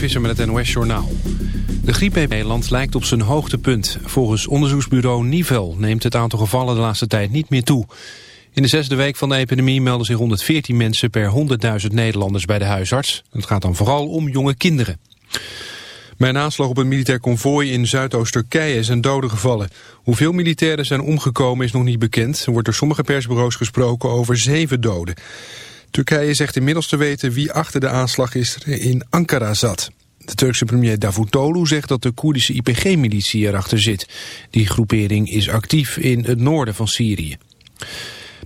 Visser met het NOS-journaal. De griep in Nederland lijkt op zijn hoogtepunt. Volgens onderzoeksbureau Nivel neemt het aantal gevallen de laatste tijd niet meer toe. In de zesde week van de epidemie melden zich 114 mensen per 100.000 Nederlanders bij de huisarts. Het gaat dan vooral om jonge kinderen. Bij een aanslag op een militair konvooi in Zuidoost-Turkije zijn doden gevallen. Hoeveel militairen zijn omgekomen is nog niet bekend. Er wordt door sommige persbureaus gesproken over zeven doden. Turkije zegt inmiddels te weten wie achter de aanslag is in Ankara zat. De Turkse premier Davutoglu zegt dat de Koerdische IPG-militie erachter zit. Die groepering is actief in het noorden van Syrië.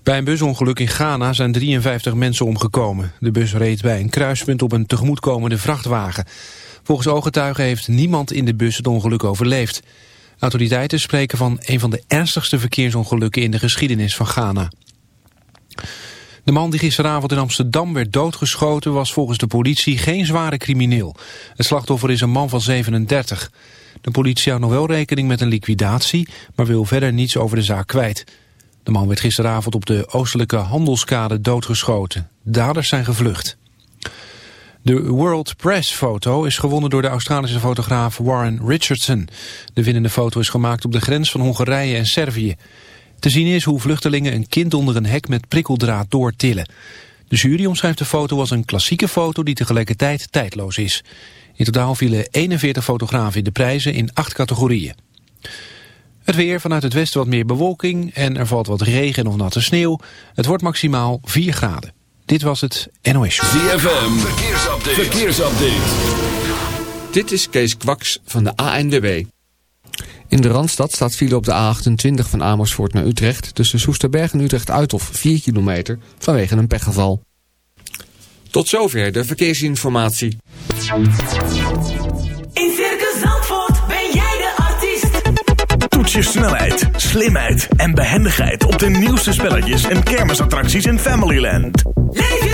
Bij een busongeluk in Ghana zijn 53 mensen omgekomen. De bus reed bij een kruispunt op een tegemoetkomende vrachtwagen. Volgens ooggetuigen heeft niemand in de bus het ongeluk overleefd. Autoriteiten spreken van een van de ernstigste verkeersongelukken in de geschiedenis van Ghana. De man die gisteravond in Amsterdam werd doodgeschoten was volgens de politie geen zware crimineel. Het slachtoffer is een man van 37. De politie houdt nog wel rekening met een liquidatie, maar wil verder niets over de zaak kwijt. De man werd gisteravond op de oostelijke handelskade doodgeschoten. Daders zijn gevlucht. De World Press foto is gewonnen door de Australische fotograaf Warren Richardson. De winnende foto is gemaakt op de grens van Hongarije en Servië. Te zien is hoe vluchtelingen een kind onder een hek met prikkeldraad doortillen. De jury omschrijft de foto als een klassieke foto die tegelijkertijd tijdloos is. In totaal vielen 41 fotografen in de prijzen in acht categorieën. Het weer vanuit het westen wat meer bewolking en er valt wat regen of natte sneeuw. Het wordt maximaal 4 graden. Dit was het NOS Show. ZFM, verkeersupdate. verkeersupdate. Dit is Kees Kwaks van de ANWB. In de Randstad staat file op de A28 van Amersfoort naar Utrecht... tussen Soesterberg en Utrecht-Uithof 4 kilometer vanwege een pechgeval. Tot zover de verkeersinformatie. In Circus Zandvoort ben jij de artiest. Toets je snelheid, slimheid en behendigheid... op de nieuwste spelletjes en kermisattracties in Familyland. Leef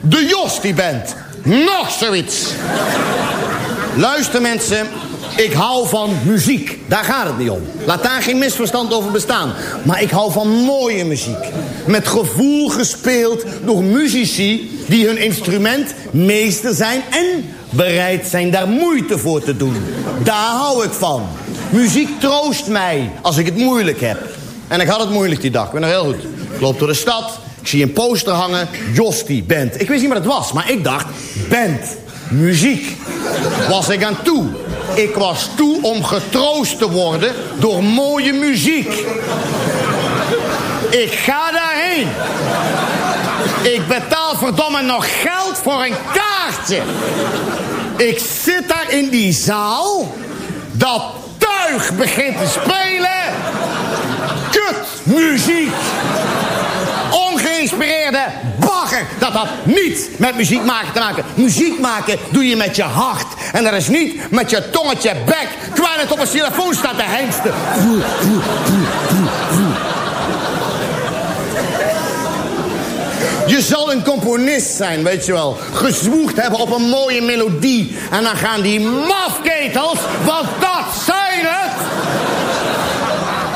De Jos die bent. Nog zoiets. Luister mensen, ik hou van muziek. Daar gaat het niet om. Laat daar geen misverstand over bestaan. Maar ik hou van mooie muziek. Met gevoel gespeeld door muzici die hun instrument meester zijn... en bereid zijn daar moeite voor te doen. Daar hou ik van. Muziek troost mij als ik het moeilijk heb. En ik had het moeilijk die dag, ik ben nog heel goed. Ik loop door de stad, ik zie een poster hangen, Josti Band. Ik wist niet wat het was, maar ik dacht, band, muziek. Was ik aan toe. Ik was toe om getroost te worden door mooie muziek. Ik ga daarheen. Ik betaal verdomme nog geld voor een kaartje. Ik zit daar in die zaal. Dat tuig begint te spelen. Kut muziek. Ongeïnspireerde bagger. Dat had niet met muziek maken te maken. Muziek maken doe je met je hart. En dat is niet met je tongetje bek. Het op een telefoon staat te hengsten. Je zal een componist zijn, weet je wel. Gezwoegd hebben op een mooie melodie. En dan gaan die mafketels, want dat zijn het.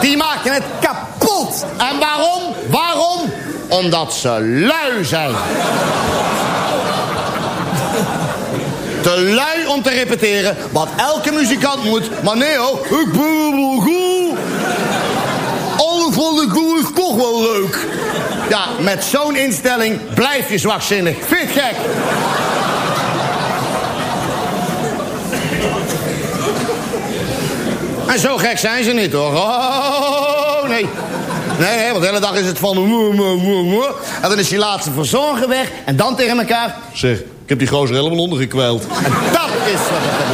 Die maken het kapot. En waarom? Waarom? Omdat ze lui zijn. Te lui om te repeteren wat elke muzikant moet. Maar nee hoor, ik ben wel goed. Alles wat ik doe is toch wel leuk. Ja, met zo'n instelling blijf je zwakzinnig. Vind gek? En zo gek zijn ze niet, hoor. Oh, nee. Nee, nee, want de hele dag is het van... En dan is die laatste verzorger weg. En dan tegen elkaar... Zeg, ik heb die gozer helemaal ondergekwijld. En dat is wat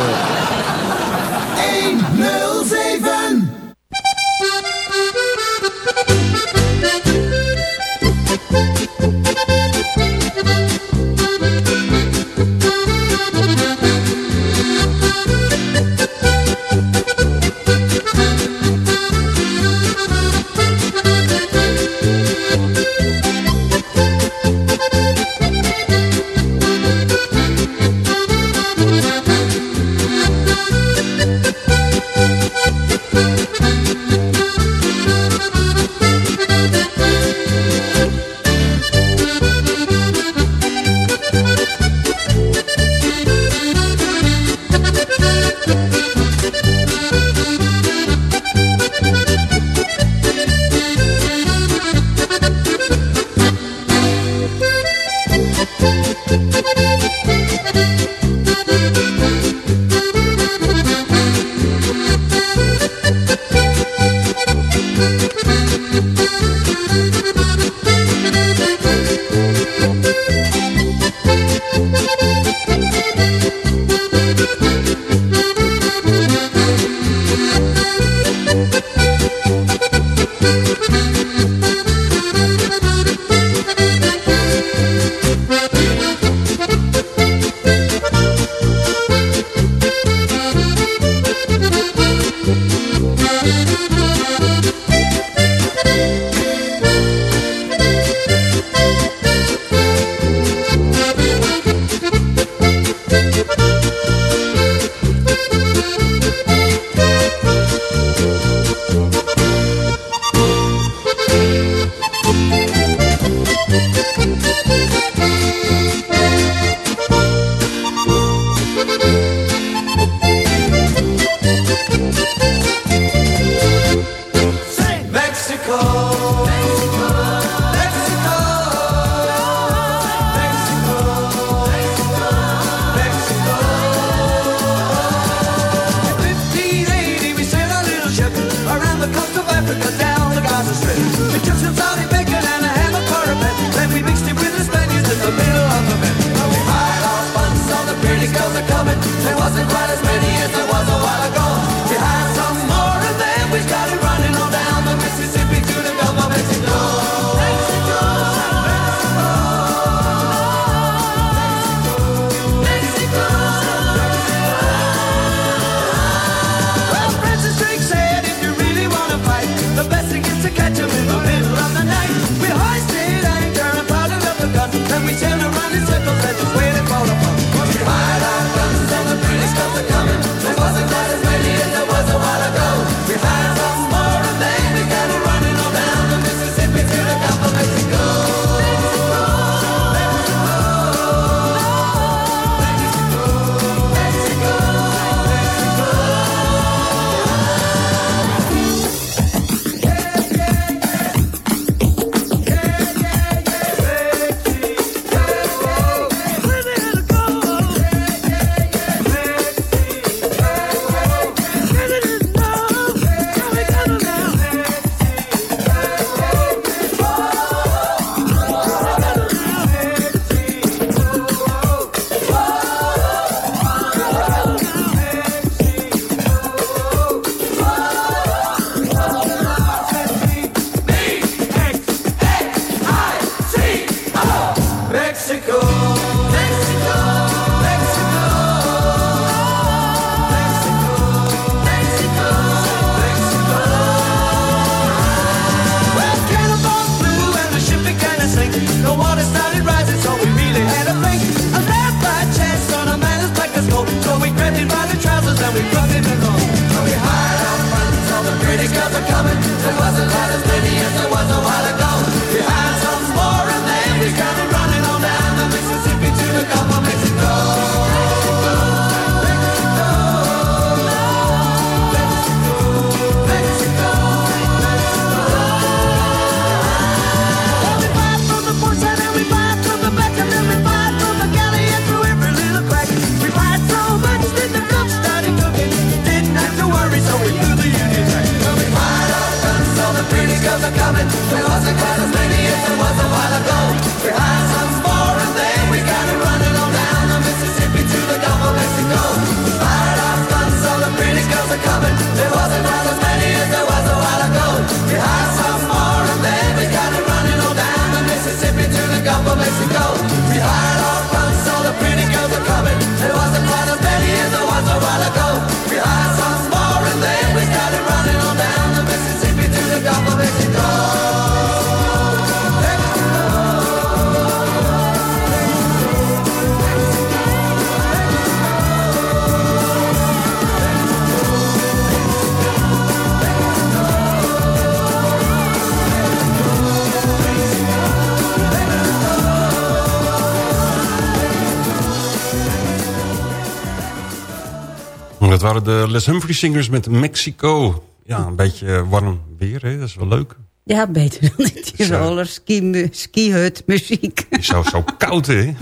waren de Les Humphrey Singers met Mexico. Ja, een beetje warm weer, hè? dat is wel leuk. Ja, beter dan in Tiroler ski, skihut muziek. Het is zo, zo koud, hè? Ja,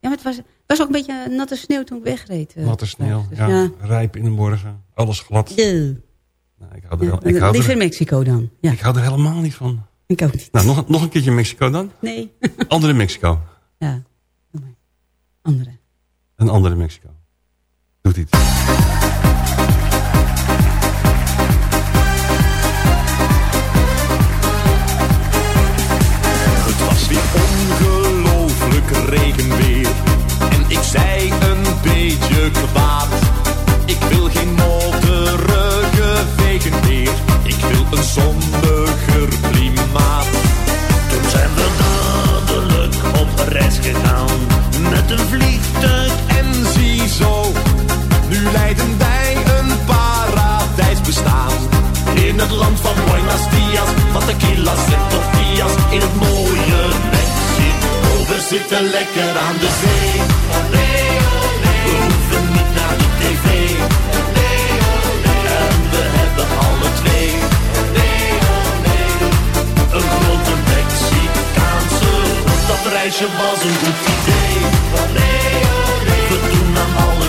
maar het was, was ook een beetje natte sneeuw toen ik wegreed. eh. Natte sneeuw, Dus ja, ja. rijp in de morgen, alles glad. Eeuw. Nou, ik, hou er, Ja, wel- ik, hou Liever er, Mexico dan. Ja, ik hou er helemaal niet van. ik ook niet. Nou, nog, nog een keertje Mexico dan? Nee. Andere Mexico. ja. Andere. Een andere Mexico. Doet iets. Weer ongelooflijk regenweer. En ik zei een beetje kwaad. Ik wil geen modderige wegen meer. Ik wil een zonniger klimaat. Toen zijn we dadelijk op reis gegaan. Met een vliegtuig en ziezo. Nu leiden wij een paradijs bestaan. In het land van Buenos Dias, van tequilas en tortillas. Zitten lekker aan de zee. We hoeven niet naar de tv. En we hebben alle twee. Een grote Mexicaanse. Dat reisje was een goed idee. We doen aan alle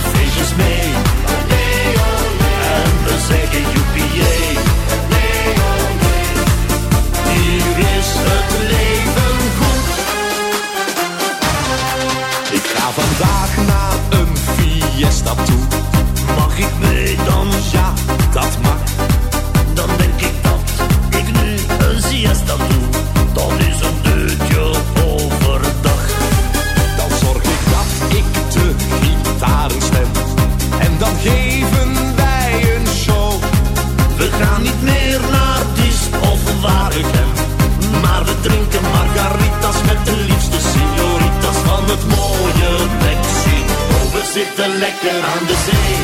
zitten lekker aan de zee.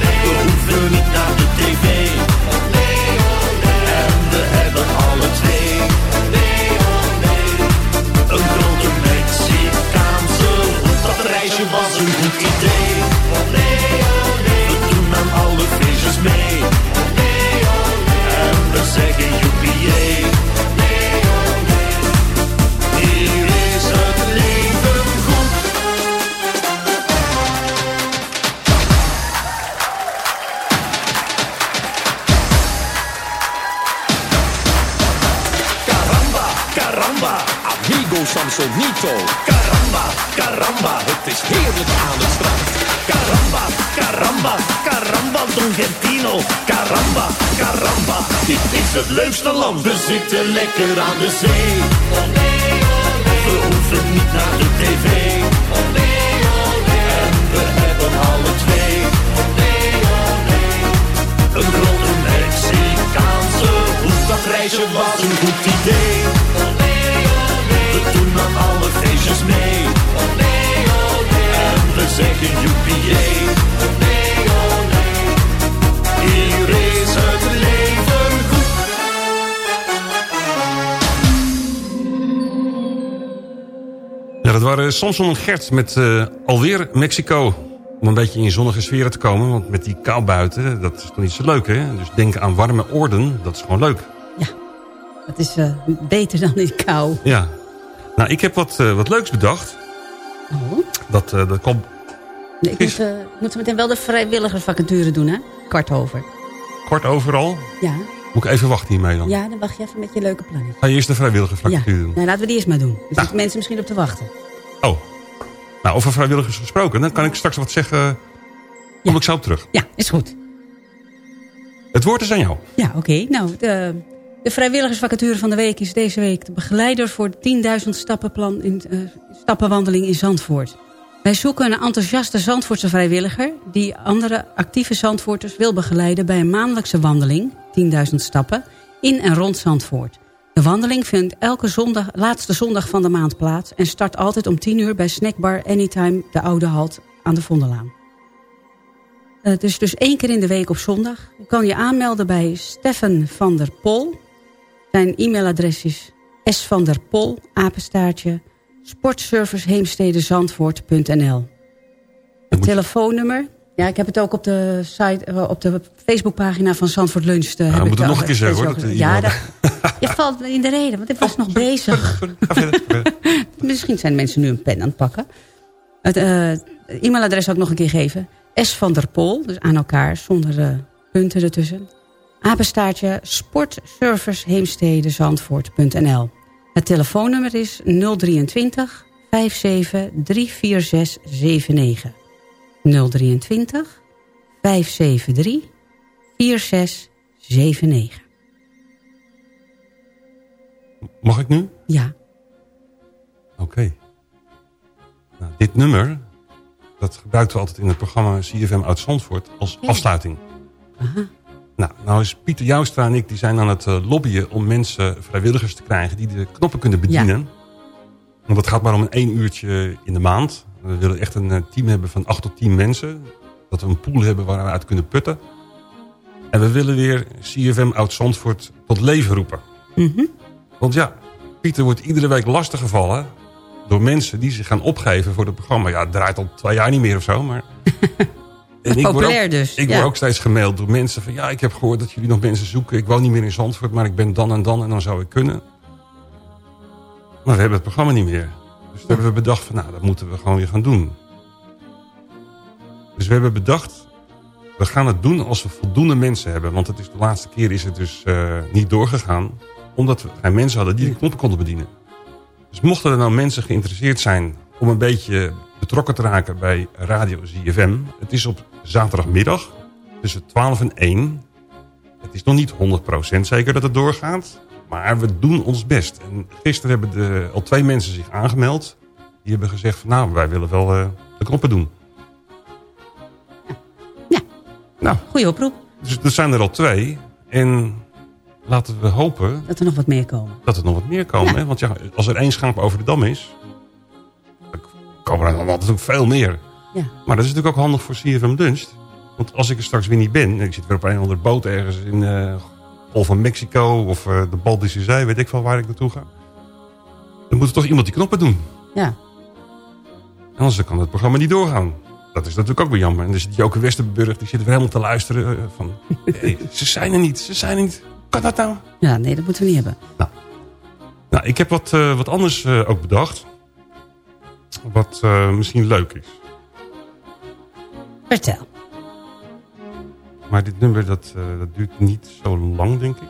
We hoeven niet naar de tv. En we hebben alle twee. Een grote Mexicaanse hond. Dat reisje was een goed idee. We doen aan alle feestjes mee. En we zeggen joepie Don Gentino. Caramba, caramba, dit is het leukste land. We zitten lekker aan de zee. We hoeven niet naar de tv. En we hebben alle twee. Een grote Mexicaanse hoed. Dat reisje was een goed idee. We doen aan alle feestjes mee. En we zeggen joepie dat waren Samson en Gert met eh, alweer Mexico. Om een beetje in zonnige sfeer te komen. Want met die kou buiten, dat is toch niet zo leuk, hè? Dus denken aan warme oorden, dat is gewoon leuk. Dat is eh, beter dan in kou. Ja. Nou, ik heb wat, eh, wat leuks bedacht. Oh. Dat, dat komt Nee, ik moet, ik moet zo meteen wel de vrijwilligersvacature doen, hè? Kwart over. kwart overal. Ja, Moet ik even wachten hiermee dan? ja dan wacht je even met je leuke plannen. Ga je eerst de vrijwillige Ja, doen? nou, laten we die eerst maar doen. Er zitten mensen misschien op te wachten. Oh. Nou, over vrijwilligers gesproken. Dan kan ik straks wat zeggen. Kom ik zo op terug. Ja, is goed. Het woord is aan jou. Ja, oké. Nou, de, de vrijwilligersvacature van de week is deze week de begeleider voor de 10.000 stappenplan in, eh, stappenwandeling in Zandvoort. Wij zoeken een enthousiaste Zandvoortse vrijwilliger die andere actieve Zandvoorters wil begeleiden bij een maandelijkse wandeling, 10.000 stappen, in en rond Zandvoort. De wandeling vindt elke zondag, laatste zondag van de maand plaats en start altijd om 10 uur bij snackbar Anytime de Oude Halt aan de Vondellaan. Eh, Het is dus één keer in de week op zondag. U kan je aanmelden bij Steffen van der Pol. Zijn e-mailadres is svanderpol, apenstaartje, sportserviceheemstedenzandvoort.nl. Het telefoonnummer Ja, ik heb het ook op de, site, eh, op de Facebookpagina van Zandvoort Lunch. uh, heb moet ik het nog een keer zeggen, hoor, ook- dat, eh, ja, dat, je valt me in de reden, want ik was nog bezig. Misschien zijn mensen nu een pen aan het pakken. Het eh, e-mailadres ik nog een keer geven. S van der Pol, dus aan elkaar, zonder eh, punten ertussen. Apenstaartje sportserviceheemstedenzandvoort.nl Het telefoonnummer is 023 57 34679. 023 573 4679. Mag ik nu? Ja. Oké. Nou, dit nummer, dat gebruikten we altijd in het programma CFM uit Zandvoort als afsluiting. Nou, nou is Pieter Joustra en ik die zijn aan het eh, lobbyen om mensen, vrijwilligers te krijgen die de knoppen kunnen bedienen. Want dat gaat maar om een één uurtje in de maand. We willen echt een eh, team hebben van acht tot tien mensen. Dat we een pool hebben waar we uit kunnen putten. En we willen weer CFM uit Zandvoort tot leven roepen. Want ja, Pieter wordt iedere week lastiggevallen door mensen die zich gaan opgeven voor het programma. Ja, het draait al twee jaar niet meer of zo, maar... En word populair ook, dus, Ik ja. word ook steeds gemaild door mensen van... ja, ik heb gehoord dat jullie nog mensen zoeken. Ik woon niet meer in Zandvoort, maar ik ben dan en dan en dan zou ik kunnen. Maar we hebben het programma niet meer. Dus toen hebben we bedacht van, nou, dat moeten we gewoon weer gaan doen. Dus we hebben bedacht, we gaan het doen als we voldoende mensen hebben. Want het is de laatste keer is het dus eh, niet doorgegaan. Omdat we geen mensen hadden die de knoppen konden bedienen. Dus mochten er nou mensen geïnteresseerd zijn om een beetje betrokken te raken bij Radio ZFM. Het is op zaterdagmiddag tussen 12 en 1. Het is nog niet 100% zeker dat het doorgaat. Maar we doen ons best. En gisteren hebben de, al twee mensen zich aangemeld. Die hebben gezegd van nou, wij willen wel eh, de knoppen doen. Nou, Goeie oproep. dus er zijn er al twee. En laten we hopen Dat er nog wat meer komen. dat er nog wat meer komen. Hè? Want ja, als er één schaap over de dam is... dan komen er dan altijd ook veel meer. Ja. Maar dat is natuurlijk ook handig voor CFM Lunch. Want als ik er straks weer niet ben... en ik zit weer op een andere boot ergens in eh Golf van Mexico... of eh, de Baltische Zee, weet ik wel waar ik naartoe ga... dan moet er toch iemand die knoppen doen. Ja. Anders kan het programma niet doorgaan. Dat is natuurlijk ook weer jammer. En dan zit Joke Westerburg, die zit weer helemaal te luisteren. eh, van, hey, ze zijn er niet, ze zijn er niet. Kan dat nou? Ja, nee, dat moeten we niet hebben. Nou, ik heb wat, eh, wat anders ook bedacht. Wat misschien leuk is. Vertel. Maar dit nummer dat, eh, dat duurt niet zo lang, denk ik.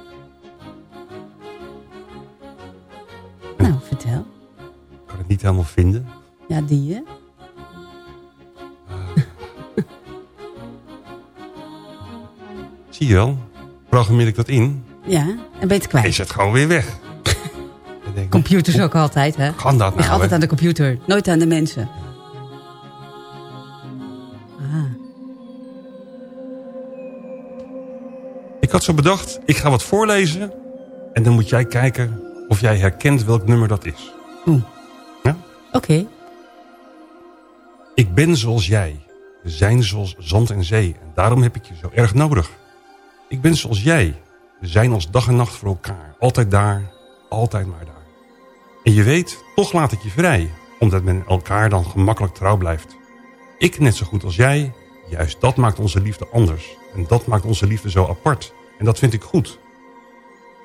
Nou, vertel. Ik kan het niet helemaal vinden. Ja, die hè? Zie je wel? Programmeer ik dat in? Ja, en ben je kwijt. Is het gewoon weer weg. Computers ook altijd, hè? Kan dat nou, altijd hè? aan de computer, nooit aan de mensen. Ik had zo bedacht, ik ga wat voorlezen. En dan moet jij kijken of jij herkent welk nummer dat is. oké. Ik ben zoals jij. We zijn zoals zand en zee. En daarom heb ik je zo erg nodig. Ik ben zoals jij. We zijn als dag en nacht voor elkaar. Altijd daar, altijd maar daar. En je weet, toch laat ik je vrij. Omdat men elkaar dan gemakkelijk trouw blijft. Ik net zo goed als jij. Juist dat maakt onze liefde anders. En dat maakt onze liefde zo apart. En dat vind ik goed.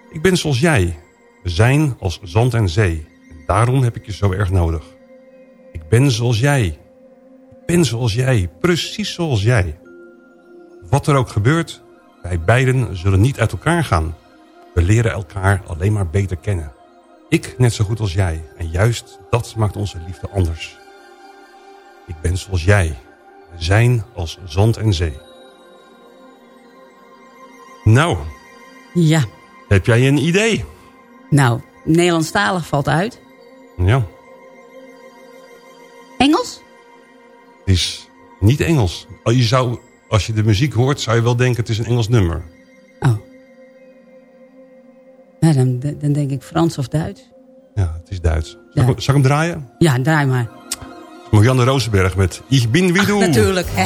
Ik ben zoals jij. We zijn als zand en zee. En daarom heb ik je zo erg nodig. Ik ben zoals jij. Ik ben zoals jij. Precies zoals jij. Wat er ook gebeurt, wij beiden zullen niet uit elkaar gaan. We leren elkaar alleen maar beter kennen. Ik net zo goed als jij. En juist dat maakt onze liefde anders. Ik ben zoals jij. We zijn als zand en zee. Nou, Ja, heb jij een idee? nou, Nederlandstalig valt uit. Ja, Engels? het is niet Engels. Oh, Je zou, als je de muziek hoort, zou je wel denken het is een Engels nummer. Nou, dan, dan denk ik Frans of Duits. Ja, het is Duits. Zal, ik, zal ik hem draaien? Ja, draai maar. Marianne Rosenberg met Ich bin wie du. Natuurlijk, hè.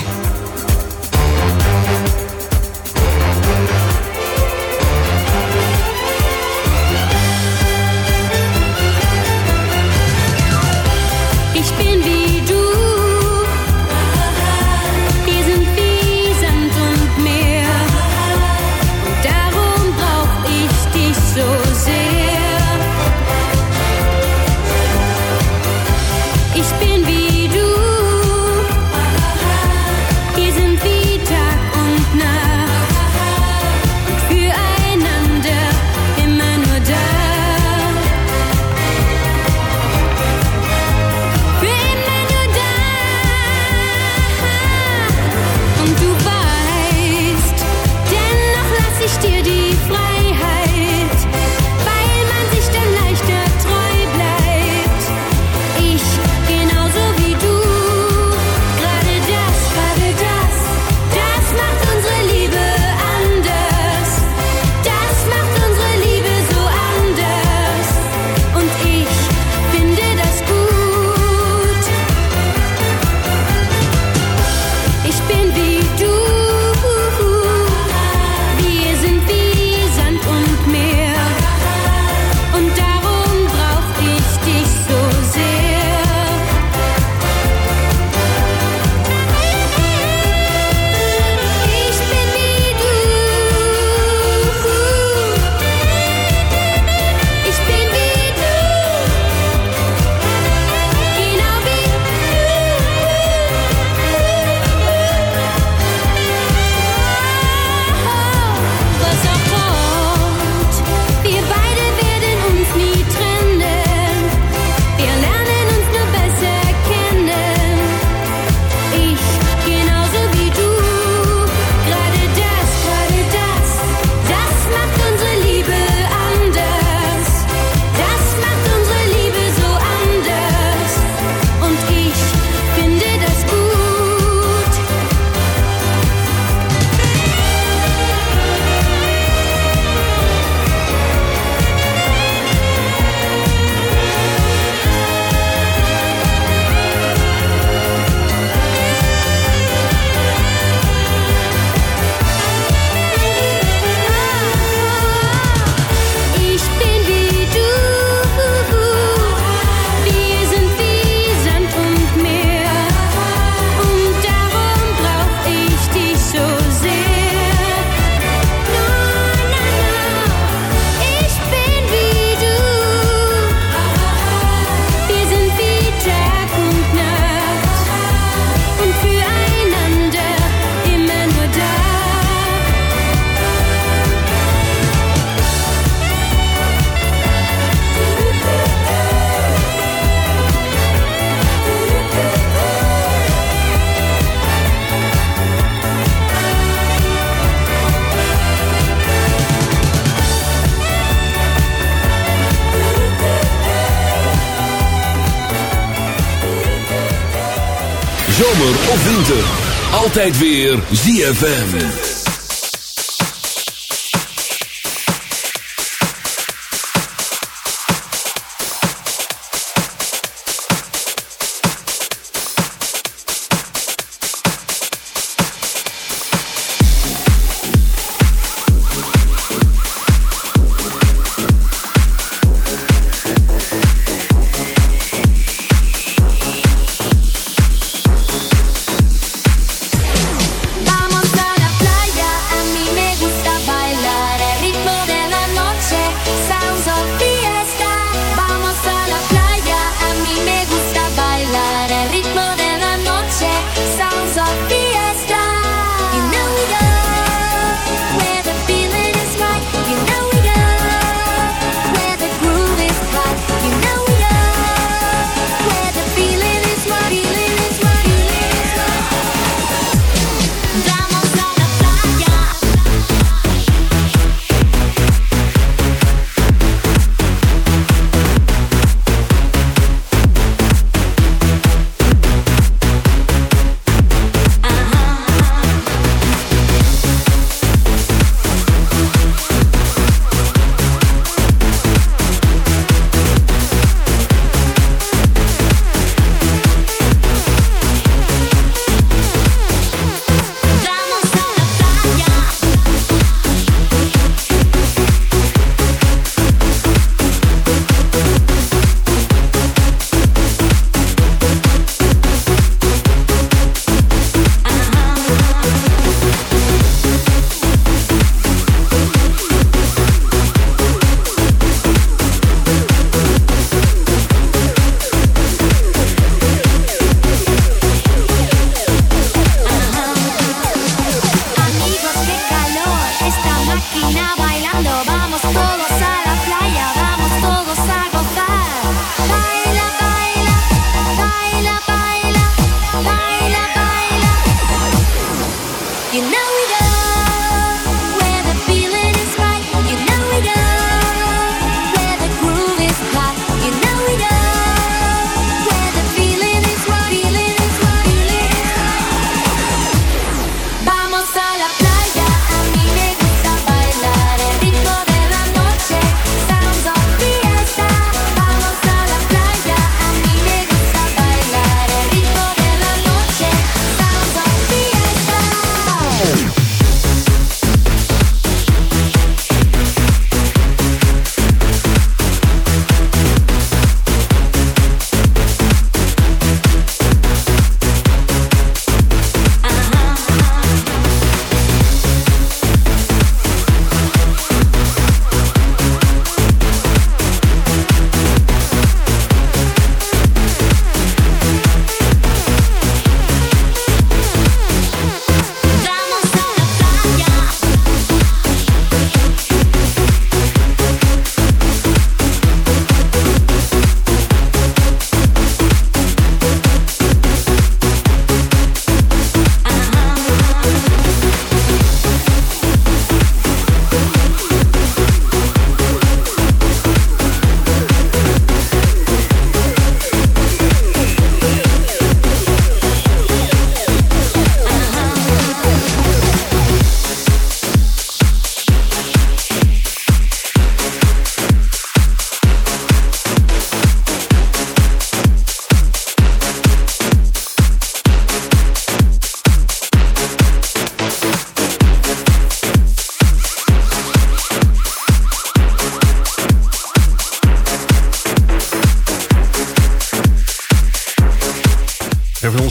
Altijd weer ZFM.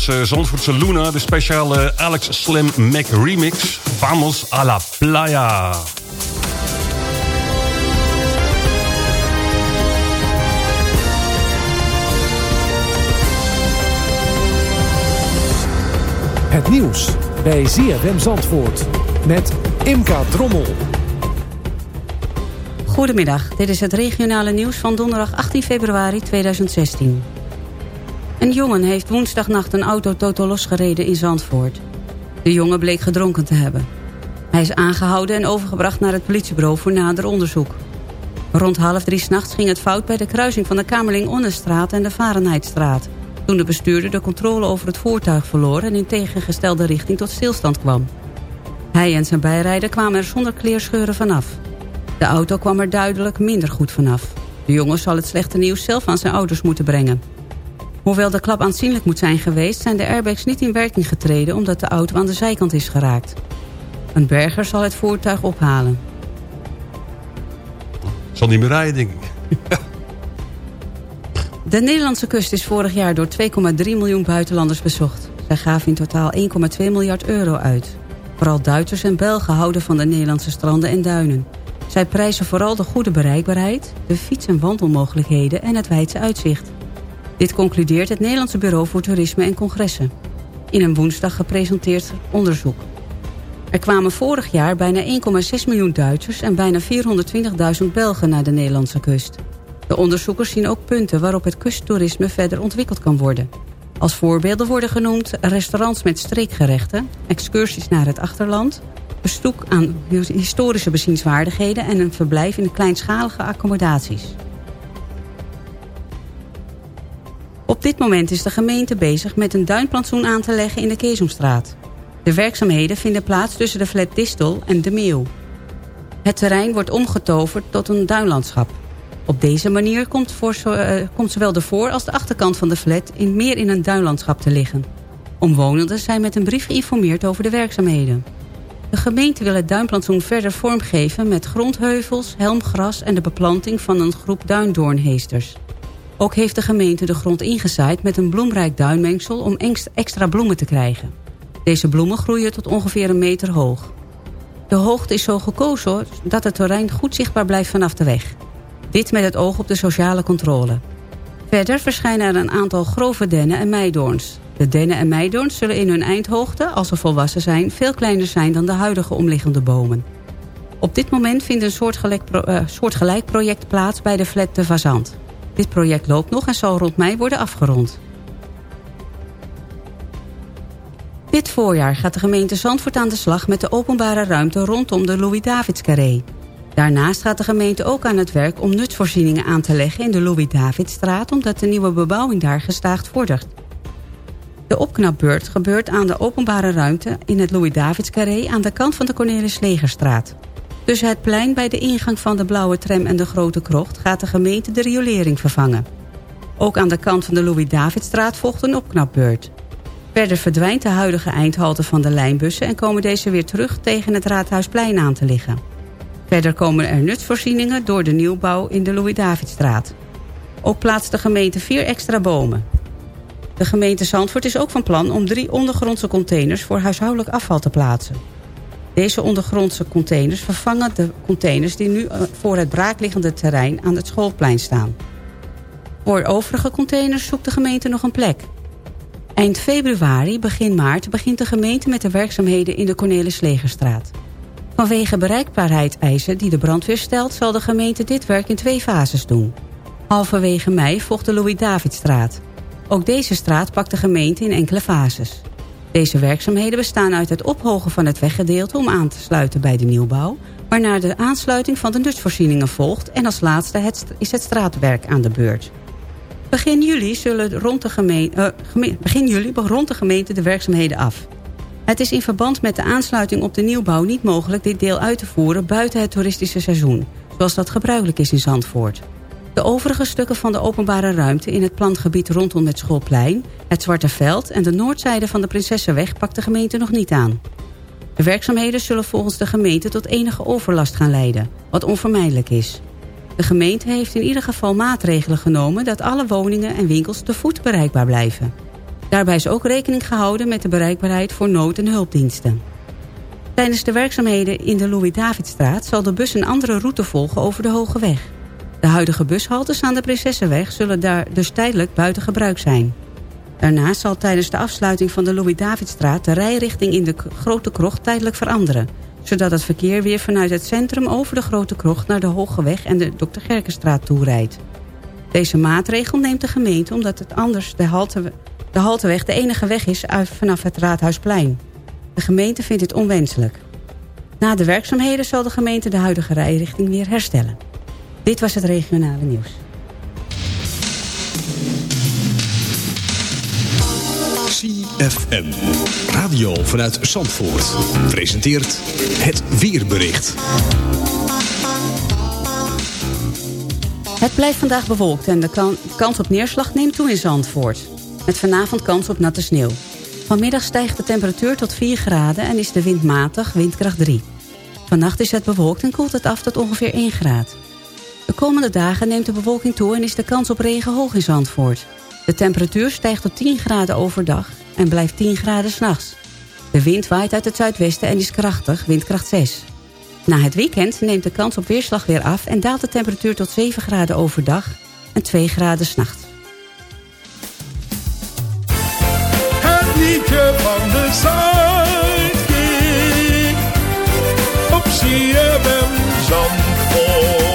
Onze Zandvoortse Luna, de speciale Alex Slam Mac remix. Vamos a la playa. Het nieuws bij ZFM Zandvoort met Imka Drommel. Goedemiddag, dit is het regionale nieuws van donderdag 18 februari 2016. Een jongen heeft woensdagnacht een auto totaal losgereden in Zandvoort. De jongen bleek gedronken te hebben. Hij is aangehouden en overgebracht naar het politiebureau voor nader onderzoek. Rond half drie s'nachts ging het fout bij de kruising van de Kamerling-Onnestraat en de Varenheidstraat. toen de bestuurder de controle over het voertuig verloor... en in tegengestelde richting tot stilstand kwam. Hij en zijn bijrijder kwamen er zonder kleerscheuren vanaf. De auto kwam er duidelijk minder goed vanaf. De jongen zal het slechte nieuws zelf aan zijn ouders moeten brengen. Hoewel de klap aanzienlijk moet zijn geweest... zijn de airbags niet in werking getreden omdat de auto aan de zijkant is geraakt. Een berger zal het voertuig ophalen. Zal niet meer rijden, denk ik. De Nederlandse kust is vorig jaar door 2,3 miljoen buitenlanders bezocht. Zij gaven in totaal 1,2 miljard euro uit. Vooral Duitsers en Belgen houden van de Nederlandse stranden en duinen. Zij prijzen vooral de goede bereikbaarheid, de fiets- en wandelmogelijkheden en het wijdse uitzicht. Dit concludeert het Nederlandse Bureau voor Toerisme en Congressen. In een woensdag gepresenteerd onderzoek. Er kwamen vorig jaar bijna 1,6 miljoen Duitsers en bijna 420.000 Belgen naar de Nederlandse kust. De onderzoekers zien ook punten waarop het kusttoerisme verder ontwikkeld kan worden. Als voorbeelden worden genoemd restaurants met streekgerechten, excursies naar het achterland, bezoek aan historische bezienswaardigheden en een verblijf in kleinschalige accommodaties. Dit moment is de gemeente bezig met een duinplantsoen aan te leggen in de Keesomstraat. De werkzaamheden vinden plaats tussen de flat Distel en de Meeuw. Het terrein wordt omgetoverd tot een duinlandschap. Op deze manier komt, voor, eh, komt zowel de voor- als de achterkant van de flat in, meer in een duinlandschap te liggen. Omwonenden zijn met een brief geïnformeerd over de werkzaamheden. De gemeente wil het duinplantsoen verder vormgeven met grondheuvels, helmgras en de beplanting van een groep duindoornheesters. Ook heeft de gemeente de grond ingezaaid met een bloemrijk duinmengsel om extra bloemen te krijgen. Deze bloemen groeien tot ongeveer een meter hoog. De hoogte is zo gekozen dat het terrein goed zichtbaar blijft vanaf de weg. Dit met het oog op de sociale controle. Verder verschijnen er een aantal grove dennen en meidoorns. De dennen en meidoorns zullen in hun eindhoogte, als ze volwassen zijn... veel kleiner zijn dan de huidige omliggende bomen. Op dit moment vindt een soortgelijk, eh, project plaats bij de flat de. Dit project loopt nog en zal rond mei worden afgerond. Dit voorjaar gaat de gemeente Zandvoort aan de slag met de openbare ruimte rondom de Louis-Davids-carré. Daarnaast gaat de gemeente ook aan het werk om nutsvoorzieningen aan te leggen in de Louis-Davidstraat... omdat de nieuwe bebouwing daar gestaag vordert. De opknapbeurt gebeurt aan de openbare ruimte in het Louis-Davids-carré... aan de kant van de Cornelis Legerstraat. Tussen het plein bij de ingang van de blauwe tram en de grote krocht... gaat de gemeente de riolering vervangen. Ook aan de kant van de Louis-Davidstraat volgt een opknapbeurt. Verder verdwijnt de huidige eindhalte van de lijnbussen... en komen deze weer terug tegen het Raadhuisplein aan te liggen. Verder komen er nutsvoorzieningen door de nieuwbouw in de Louis-Davidstraat. Ook plaatst de gemeente vier extra bomen. De gemeente Zandvoort is ook van plan om drie ondergrondse containers... voor huishoudelijk afval te plaatsen. Deze ondergrondse containers vervangen de containers... die nu eh, voor het braakliggende terrein aan het schoolplein staan. Voor overige containers zoekt de gemeente nog een plek. Eind februari, begin maart, begint de gemeente met de werkzaamheden in de Cornelis Legerstraat. Vanwege bereikbaarheidseisen die de brandweer stelt... zal de gemeente dit werk in twee fases doen. Halverwege mei volgt de Louis-Davidstraat. Ook deze straat pakt de gemeente in enkele fases. Deze werkzaamheden bestaan uit het ophogen van het weggedeelte... om aan te sluiten bij de nieuwbouw... waarna de aansluiting van de nutsvoorzieningen volgt... en als laatste het, is het straatwerk aan de beurt. Begin juli, zullen rond de eh, begin juli rond de gemeente de werkzaamheden af. Het is in verband met de aansluiting op de nieuwbouw niet mogelijk dit deel uit te voeren buiten het toeristische seizoen, zoals dat gebruikelijk is in Zandvoort. De overige stukken van de openbare ruimte in het plantgebied rondom het Schoolplein, het Zwarte Veld en de noordzijde van de Prinsessenweg pakt de gemeente nog niet aan. De werkzaamheden zullen volgens de gemeente tot enige overlast gaan leiden, wat onvermijdelijk is. De gemeente heeft in ieder geval maatregelen genomen dat alle woningen en winkels te voet bereikbaar blijven. Daarbij is ook rekening gehouden met de bereikbaarheid voor nood- en hulpdiensten. Tijdens de werkzaamheden in de Louis-Davidstraat zal de bus een andere route volgen over de Hoge Weg. De huidige bushaltes aan de Prinsessenweg zullen daar dus tijdelijk buiten gebruik zijn. Daarnaast zal tijdens de afsluiting van de Louis-Davidstraat de rijrichting in de Grote Krocht tijdelijk veranderen. Zodat het verkeer weer vanuit het centrum over de Grote Krocht naar de Hoge Weg en de Dr. Gerkenstraat toe rijdt. Deze maatregel neemt de gemeente omdat het anders de, halte, de Halteweg de enige weg is vanaf het Raadhuisplein. De gemeente vindt dit onwenselijk. Na de werkzaamheden zal de gemeente de huidige rijrichting weer herstellen. Dit was het regionale nieuws. ZFM. Radio vanuit Zandvoort. Presenteert het weerbericht. Het blijft vandaag bewolkt en de kan- kans op neerslag neemt toe in Zandvoort. Met vanavond kans op natte sneeuw. Vanmiddag stijgt de temperatuur tot 4 graden en is de wind matig, windkracht 3. Vannacht is het bewolkt en koelt het af tot ongeveer 1 graad. De komende dagen neemt de bewolking toe en is de kans op regen hoog in Zandvoort. De temperatuur stijgt tot 10 graden overdag en blijft 10 graden s'nachts. De wind waait uit het zuidwesten en is krachtig, windkracht 6. Na het weekend neemt de kans op weerslag weer af... en daalt de temperatuur tot 7 graden overdag en 2 graden s'nachts. Het liedje van de Zuidkiek. Op CFM Zandvoort.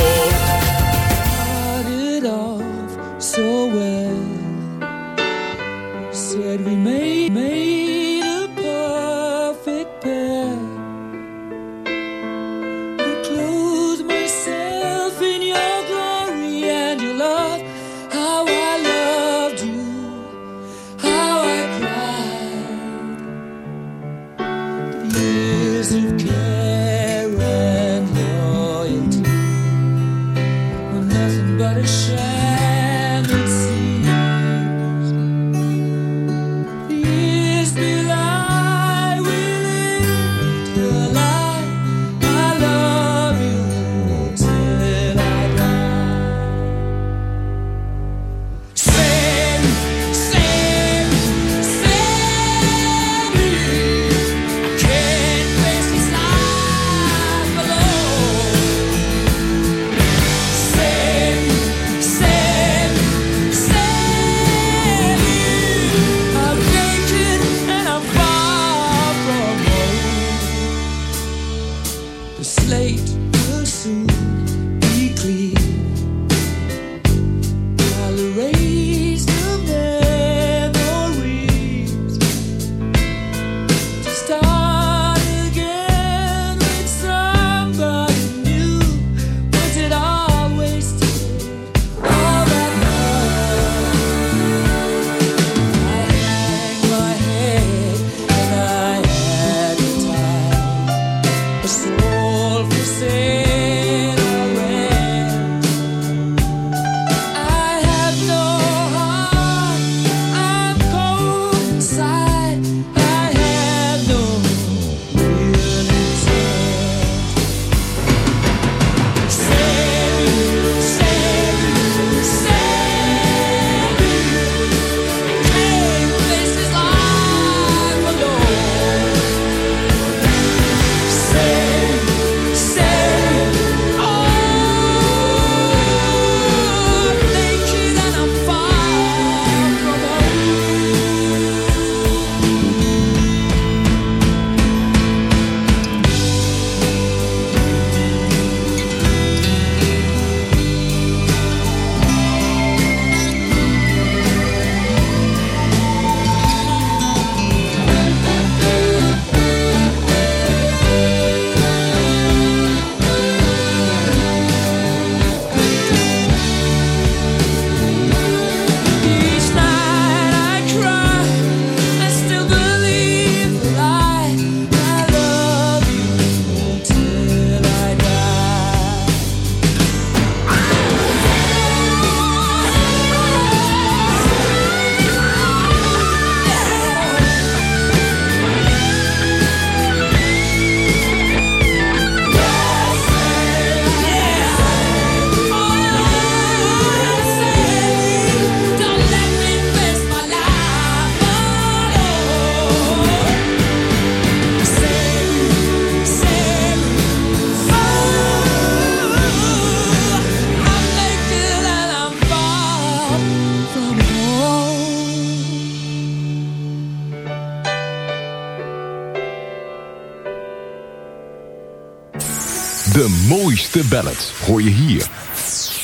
De mooiste ballad hoor je hier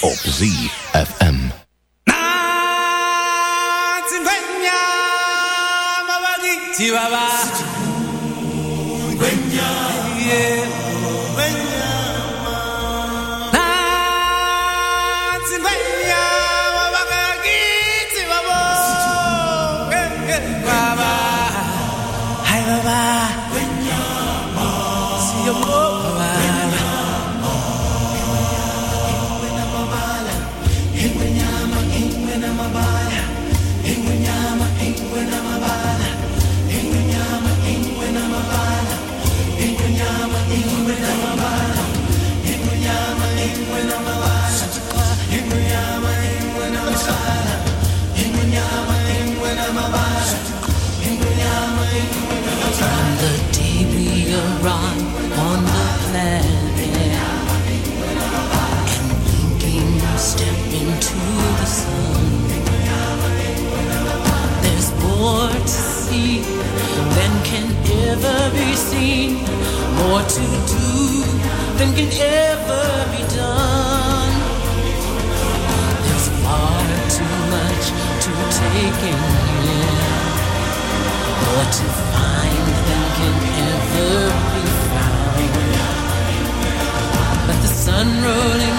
op ZFM. More to do than can ever be done. There's far too much to take in here. More to find than can ever be found. But the sun rolling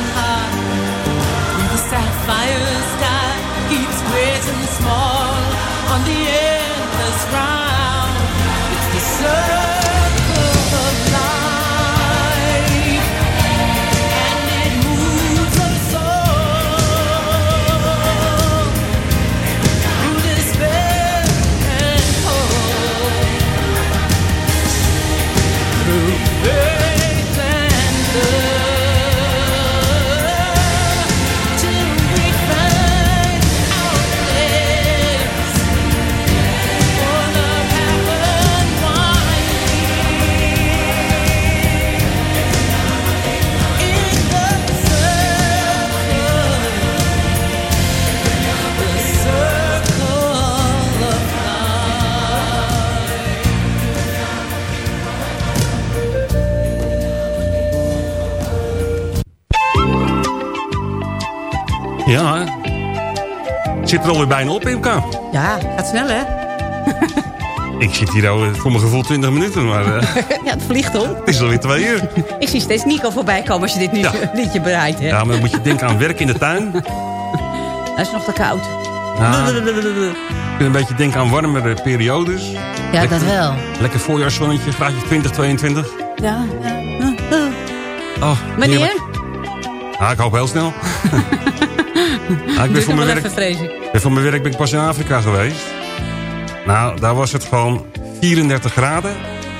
zit er alweer bijna op, Imka. Ja, gaat snel hè? Ik zit hier al eh, voor mijn gevoel 20 minuten, maar eh, ja, het vliegt om. het is alweer twee uur. Ik zie steeds Nico voorbij komen als je dit nu Ja. liedje bereidt. Hè? Ja, maar dan moet je denken aan werk in de tuin. Hij is nog te koud. Je kunt een beetje denken aan warmere periodes. Ja, dat wel. Lekker voorjaarszonnetje, graadje 20, 22. Ja, ja. Oh, Wanneer? Ja, ik hoop heel snel. Ja, ik ben voor, mijn werk, ben voor mijn werk ben ik pas in Afrika geweest. Nou, daar was het gewoon 34 graden.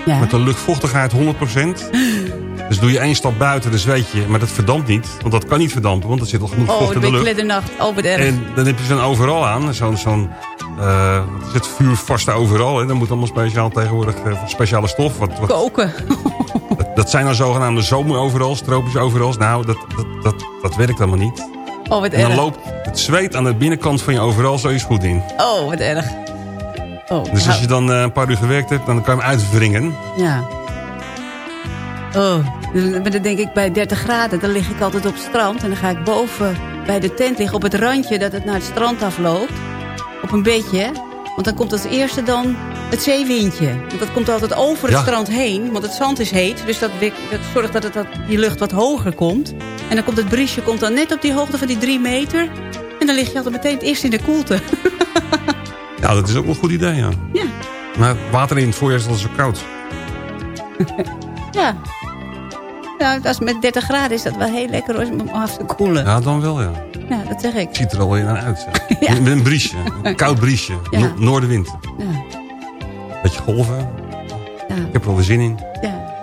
Ja. Met een luchtvochtigheid 100%. Dus doe je één stap buiten, dan zweet je. Maar dat verdampt niet. Want dat kan niet verdampen, want er zit al genoeg Oh, vocht in de lucht. Oh, erg. En dan heb je zo'n overal aan. Zo'n, zo'n eh, wat is het, vuurvaste overal. Hè. Dat moet allemaal speciaal tegenwoordig eh, speciale stof. Wat, wat, Koken. dat, dat zijn dan zogenaamde zomeroverals, tropische overals. Nou, dat, dat, dat, dat werkt allemaal niet. Oh, wat En dan loopt het zweet aan de binnenkant van je overal zo eens goed in. Oh, wat erg. Oh, Dus als je dan eh, een paar uur gewerkt hebt, dan kan je hem uitwringen. Ja. Oh, maar dan denk ik bij 30 graden, dan lig ik altijd op het strand. En dan ga ik boven bij de tent liggen op het randje dat het naar het strand afloopt. Op een bedje. Want dan komt als eerste dan het zeewindje. Want dat komt altijd over het Ja. strand heen. Want het zand is heet. Dus dat zorgt dat, het, dat die lucht wat hoger komt. En dan komt het briesje komt dan net op die hoogte van die drie meter. En dan lig je altijd meteen eerst in de koelte. Ja, dat is ook wel een goed idee, ja. Ja. Maar water in het voorjaar is altijd zo koud. Ja. Nou, als het met 30 graden is dat wel heel lekker hoor, om af te koelen. Ja, dan wel, ja. Ja, dat zeg ik. Ziet er alweer naar uit. Ja. Met een briesje. Een koud briesje. Ja. No- Noordenwind. Ja. Beetje golven. Ja. Ik heb er wel weer zin in. Ja.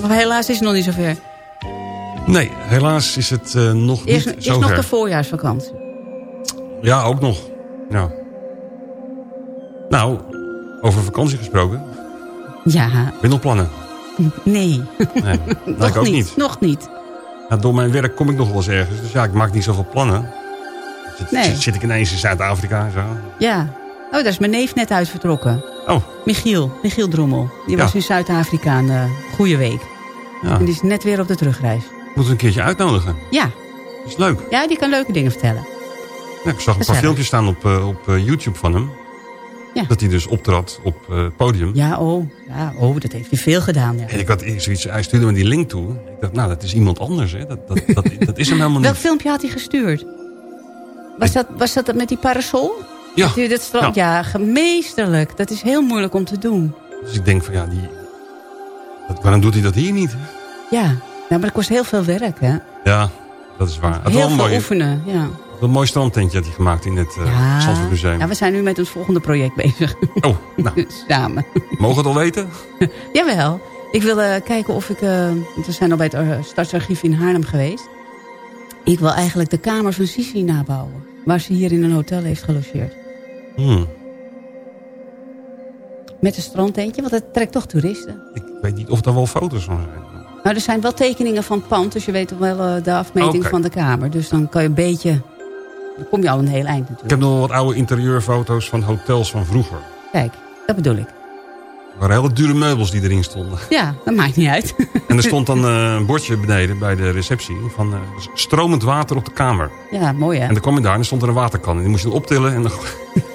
Maar helaas is het nog niet zover. Nee, helaas is het eh, nog niet eerst zover. nog de voorjaarsvakantie. Ja, ook nog. Ja. Nou, over vakantie gesproken. Ja, Ben je nog plannen? nee. Nee, nog nou, ik ook niet. Nog niet. Ja, door mijn werk kom ik nog wel eens ergens. Dus ja, ik maak niet zoveel plannen. Zit, Nee. zit, zit ik ineens in Zuid-Afrika en zo. Ja. Oh, daar is mijn neef net uit vertrokken. Oh. Michiel. Michiel Drommel. Die Ja. was in Zuid-Afrika een eh, goede week. Ja. En die is net weer op de terugreis. Moet een keertje uitnodigen. Ja. Dat is leuk. Ja, die kan leuke dingen vertellen. Ik zag een paar filmpjes staan op, eh, op eh, YouTube van hem. Ja. Dat hij dus optrad op eh, het podium. Ja, oh. Ja, oh, dat heeft hij veel gedaan. Ja. En ik had zoiets, hij stuurde me die link toe. Ik dacht, nou, dat is iemand anders. Hè. Dat, dat, dat, dat is hem helemaal Welk niet. filmpje had hij gestuurd? Was dat, was dat met die parasol? Ja. Dat dat strand, ja. gemeesterlijk. Dat is heel moeilijk om te doen. Dus ik denk van, ja, die, waarom doet hij dat hier niet? hè? Ja, maar dat kost heel veel werk, hè? Ja, dat is waar. Het heel wel veel mooi, oefenen, ja. een mooi strandtentje had hij gemaakt in het uh, Ja. Museum. ja, we zijn nu met ons volgende project bezig. Oh, nou, Samen. mogen we het al weten? Jawel. Ik wil eh, kijken of ik... eh, want we zijn al bij het Stadsarchief in Haarlem geweest. Ik wil eigenlijk de kamer van Sisi nabouwen. Waar ze hier in een hotel heeft gelogeerd. Hmm. Met een strandtentje, want het trekt toch toeristen. Ik weet niet of er wel foto's van zijn. Nou, er zijn wel tekeningen van het pand, dus je weet wel eh, de afmeting van de kamer. Dus dan kan je een beetje... Dan kom je al een heel eind Ik natuurlijk. heb nog wat oude interieurfoto's van hotels van vroeger. Kijk, dat bedoel ik. waren hele dure meubels die erin stonden. Ja, dat maakt niet uit. En er stond dan eh, een bordje beneden bij de receptie van eh, stromend water op de kamer. Ja, mooi hè. En dan kwam je daar en er stond er een waterkan. En die moest je dan optillen en dan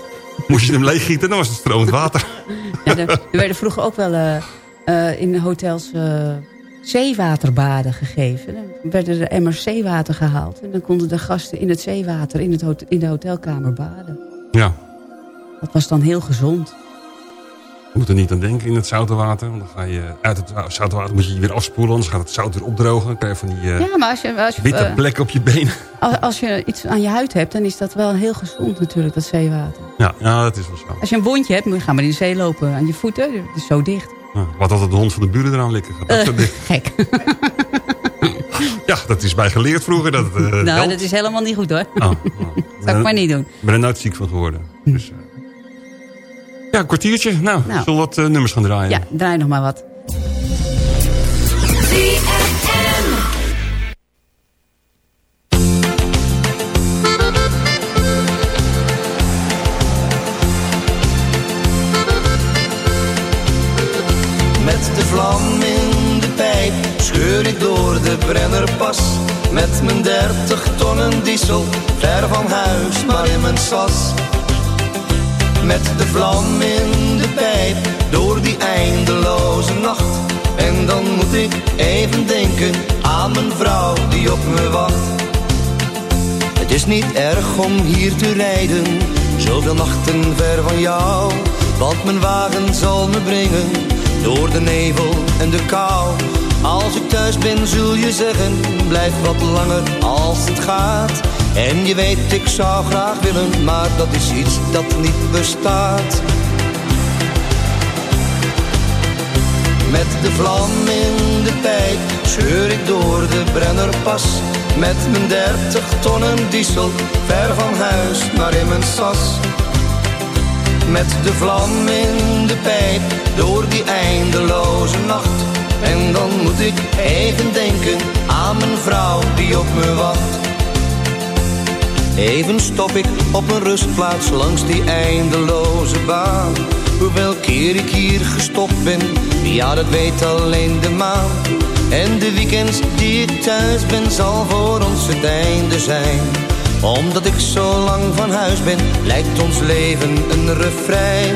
moest je hem leeggieten en dan was het stromend water. Ja, er, er werden vroeger ook wel in hotels zeewaterbaden gegeven. Dan werden er emmers zeewater gehaald. En dan konden de gasten in het zeewater in, het in de hotelkamer baden. Ja, Dat was dan heel gezond. je moet er niet aan denken in het zoute water. Want dan ga je uit het zoute water moet je je weer afspoelen. Anders gaat het zout weer opdrogen. Dan krijg je van die eh, Ja, maar als je, als je, witte eh, plekken op je benen. als, als je iets aan je huid hebt, dan is dat wel heel gezond natuurlijk, dat zeewater. Ja, ja, dat is wel zo. Als je een wondje hebt, moet je gaan maar in de zee lopen aan je voeten. Het is zo dicht. Ja, wat altijd de hond van de buren eraan likken. Gaat dat dicht. gek. Ja, dat is bij geleerd vroeger. Dat, eh, nou, helpt. dat is helemaal niet goed hoor. Oh, Zou ik maar niet doen. Ik ben er nooit ziek van geworden. Dus, eh, ja, een kwartiertje. Nou, Nou. zullen we wat eh, nummers gaan draaien? Ja, draai nog maar wat. Met de vlam in de pijp, door die eindeloze nacht. En dan moet ik even denken aan mijn vrouw die op me wacht. Het is niet erg om hier te rijden, zoveel nachten ver van jou. Want mijn wagen zal me brengen, door de nevel en de kou. Als ik thuis ben zul je zeggen, blijf wat langer als het gaat. En je weet ik zou graag willen, maar dat is iets dat niet bestaat. Met de vlam in de pijp scheur ik door de Brennerpas. Met mijn dertig tonnen diesel, ver van huis, maar in mijn sas. Met de vlam in de pijp, door die eindeloze nacht. En dan moet ik even denken aan mijn vrouw die op me wacht. Even stop ik op een rustplaats langs die eindeloze baan. Hoeveel keer ik hier gestopt ben, ja dat weet alleen de maan. En de weekends die ik thuis ben, zal voor ons het einde zijn. Omdat ik zo lang van huis ben, lijkt ons leven een refrein.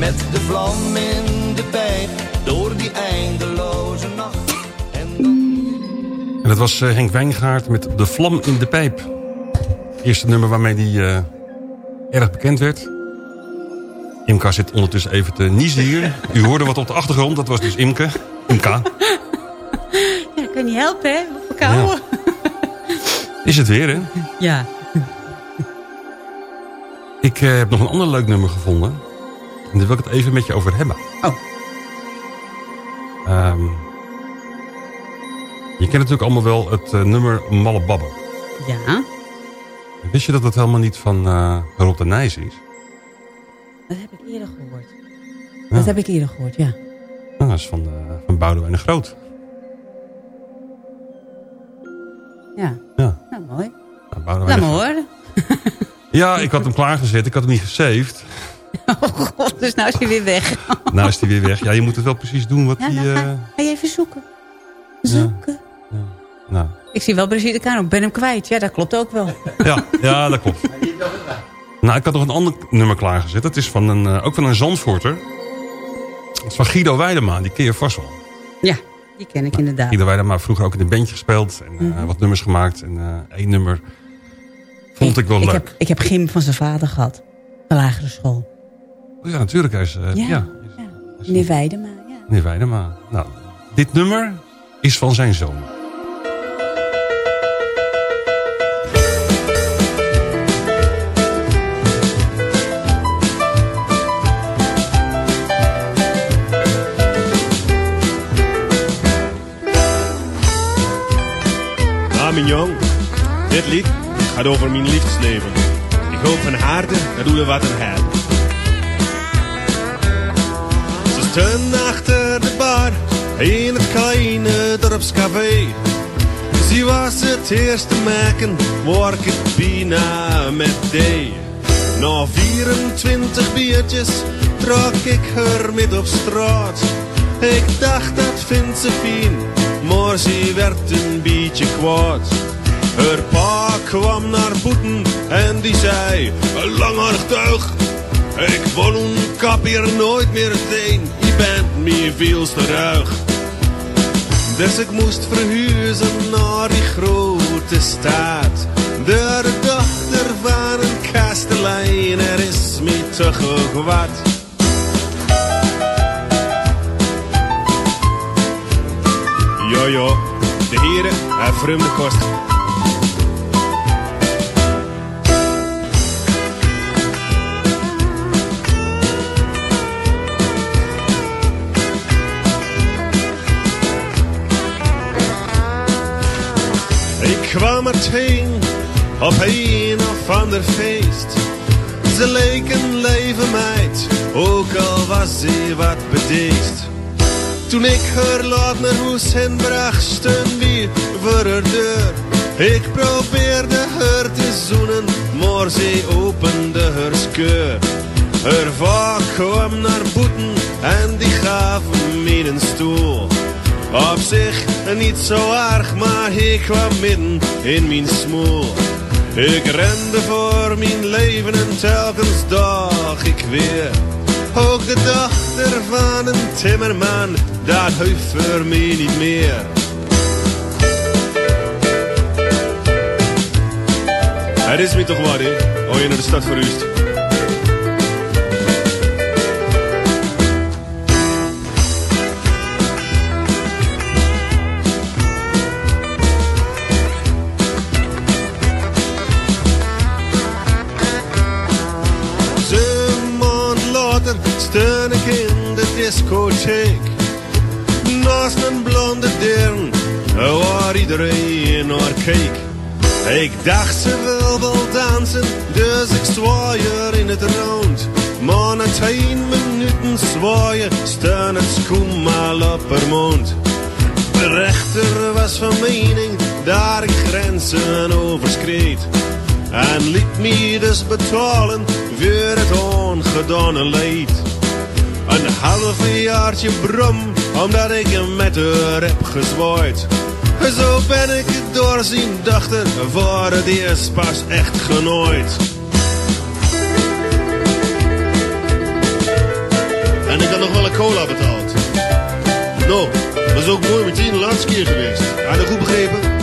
Met de vlam in de pijp, door die eindeloze nacht. En dat was eh, Henk Wijngaard met De Vlam in de Pijp. Eerste nummer waarmee hij eh, erg bekend werd. Imka zit ondertussen even te niezen hier. U hoorde wat op de achtergrond, dat was dus Imke. Imka. Ja, dat kan je niet helpen, hè? Verkouden. Is het weer, hè? Ja. Ik eh, heb nog een ander leuk nummer gevonden. En daar wil ik het even met je over hebben. Oh. Ehm, je kent natuurlijk allemaal wel het eh, nummer Malle Babbe. Ja, Wist je dat het helemaal niet van eh Rob de Nijs is? dat heb ik eerder gehoord. Dat heb ik eerder gehoord, ja. Nou, dat is van, eh van Boudewijn de Groot. Ja. Ja. Nou, mooi. Nou, Boudewijn Laat de me Groot. horen. Ja, ik had hem klaargezet. Ik had hem niet gesaved. Oh god, dus nou is hij weer weg. Nou is hij weer weg. Ja, je moet het wel precies doen wat Ja, hij... ga, eh, ga je even zoeken. Zoeken. nou, Ik zie wel Brigitte ik ben hem kwijt. Ja, dat klopt ook wel. ja, ja, dat klopt. Nou, ik had nog een ander nummer klaargezet. Dat is van een, eh, ook van een Zandvoorter. Dat is van Guido Weidema. Die ken je vast wel. Ja, die ken ik inderdaad. Guido Weidema vroeger ook in een bandje gespeeld. En eh, Mhm. wat nummers gemaakt. En één nummer vond ik wel Ik leuk. heb, ik heb gym van zijn vader gehad. De lagere school. Oh ja, natuurlijk. Hij is, eh, Ja, ja. Meneer Weidema. Ja. Meneer Weidema. Nou, dit nummer is van zijn zoon. Ah, dit lied gaat over mijn liefdesleven. Ik hoop van harte dat u er wat aan hebt. Stonden achter de bar in het kleine dorpscafé. Ze was het eerste maken waar ik het bijna met deed. Na 24 biertjes trok ik haar met op straat. Ik dacht dat vindt ze fijn, maar ze werd een beetje kwaad. Haar pa kwam naar boeten en die zei, langaardig tuig. Ik wil een kap hier nooit meer teen, je bent me veel te ruig. Dus ik moest verhuizen naar die grote stad. De dochter van een kastelein, er is me toch ook. Jojo, de heren hebben vreemde kost. Kwam meteen op een of ander feest. Ze leek een leven meid, ook al was ze wat bedeesd. Toen ik haar laat naar huis en bracht, stond wie voor haar deur. Ik probeerde haar te zoenen, maar ze opende haar skeur. Haar vaak kwam naar boeten en die gaf me een stoel. Op zich niet zo erg, maar ik kwam midden in mijn smoel. Ik rende voor mijn leven en telkens dacht ik weer. Ook de dochter van een timmerman, dat heugt voor mij niet meer. Het is me toch wat, hè? Oh, je naar de stad verhuisd. Steun ik in de discotheek. Naast een blonde dern, waar iedereen naar keek. Ik dacht ze wil wel dansen, dus ik zwaaien in het rond. Maar na tien minuten zwaaien, staan het schoen mal op haar mond. De rechter was van mening dat ik grenzen overschreed. En liet me dus betalen voor het ongedane leed. Een half jaartje brom, omdat ik hem met haar heb gezwaaid. Zo ben ik door zijn dochter voor het eerst pas echt genooid. En ik had nog wel een cola betaald. Nou, dat is ook mooi meteen de laatste keer geweest. Had je goed begrepen?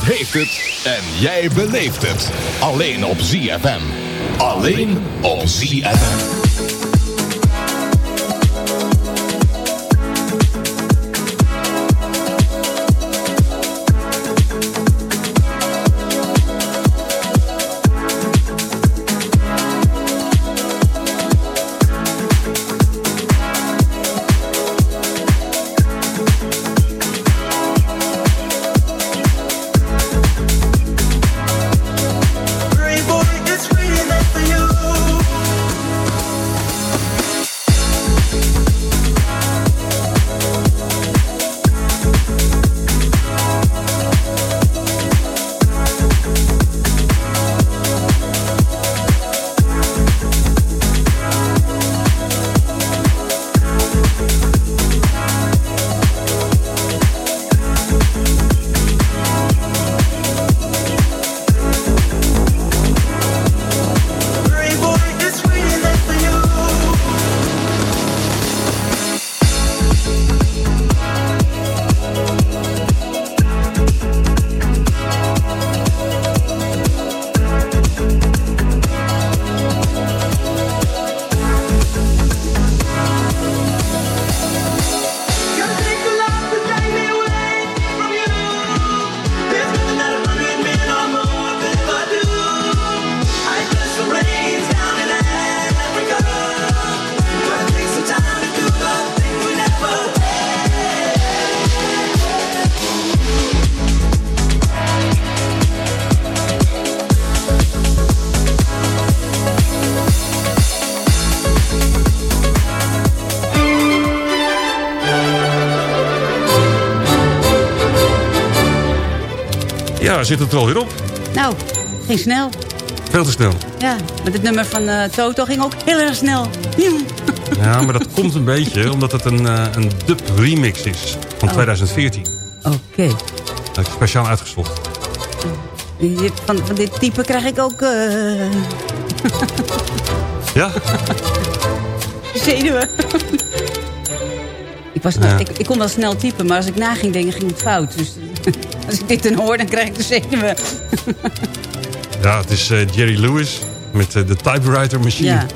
Zandvoort heeft het en jij beleeft het. Alleen op ZFM. Alleen op ZFM. Zit het er alweer op? Nou, ging snel. Veel te snel. Ja, maar het nummer van eh, Toto ging ook heel erg snel. Ja, maar dat komt een beetje omdat het een, eh, een dub remix is van Oh. 2014. Oké. Dat heb ik speciaal uitgezocht. Van, van dit type krijg ik ook eh Ja? zenuwen. ik, was, Ja. ik, ik kon wel snel typen, maar als ik na ging denken, ging het fout. Dus dit dan hoor, dan krijg ik de zenuwen. Ja, het is eh, Jerry Lewis met eh, de typewriter machine. Ja.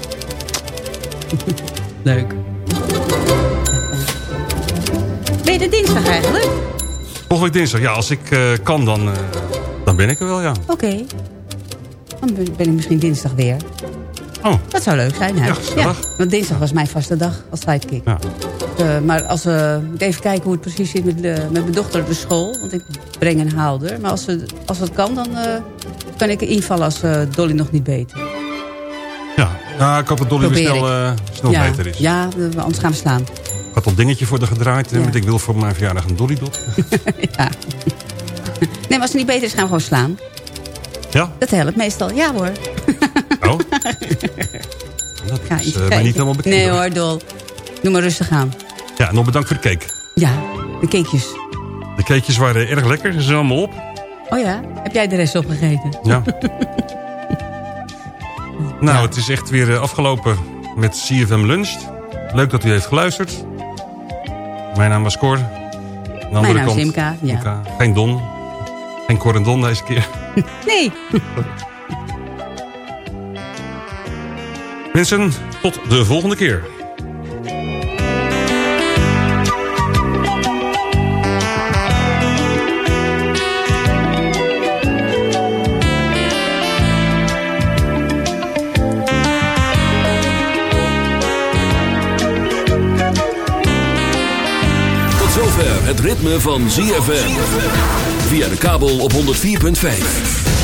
Leuk. Ben je de dinsdag eigenlijk? Volgende week dinsdag. Ja, als ik eh, kan, dan, eh, dan ben ik er wel, ja. Oké. Dan ben ik misschien dinsdag weer. Oh. Dat zou leuk zijn, hè? Ja, want dinsdag was mijn vaste dag als sidekick. Ja. Eh, maar als we moet even kijken hoe het precies zit met, de- met mijn dochter op de school. Want ik breng en haal er. Maar als, ze, als het kan, dan eh, kan ik invallen als eh, Dolly nog niet beter. Ja, ja ik hoop dat Dolly weer Probeer snel, eh, snel ja, beter is. Ja, we- anders gaan we slaan. Ik had al dingetje voor de gedraaid. eh, met Ik wil voor mijn verjaardag een Dolly Dot. ja. Nee, maar als ze niet beter is, gaan we gewoon slaan. Ja? Dat helpt meestal. Ja hoor. Oh? Dat Ga is mij kijken. niet helemaal bekend. Nee hoor. hoor, Dol. Doe maar rustig aan. Ja, nog bedankt voor de cake. Ja, de cakejes. De cakejes waren erg lekker. Ze zijn allemaal op. Oh ja, heb jij de rest opgegeten? Ja. nou, het is echt weer eh, afgelopen met CFM Lunch. Leuk dat u heeft geluisterd. Mijn naam was Cor. Aan andere naam is kant, Imka, ja. Geen Don. Geen Cor en Don deze keer. Nee. Mensen, tot de volgende keer. Tot zover het ritme van ZFM. Via de kabel op 104.5.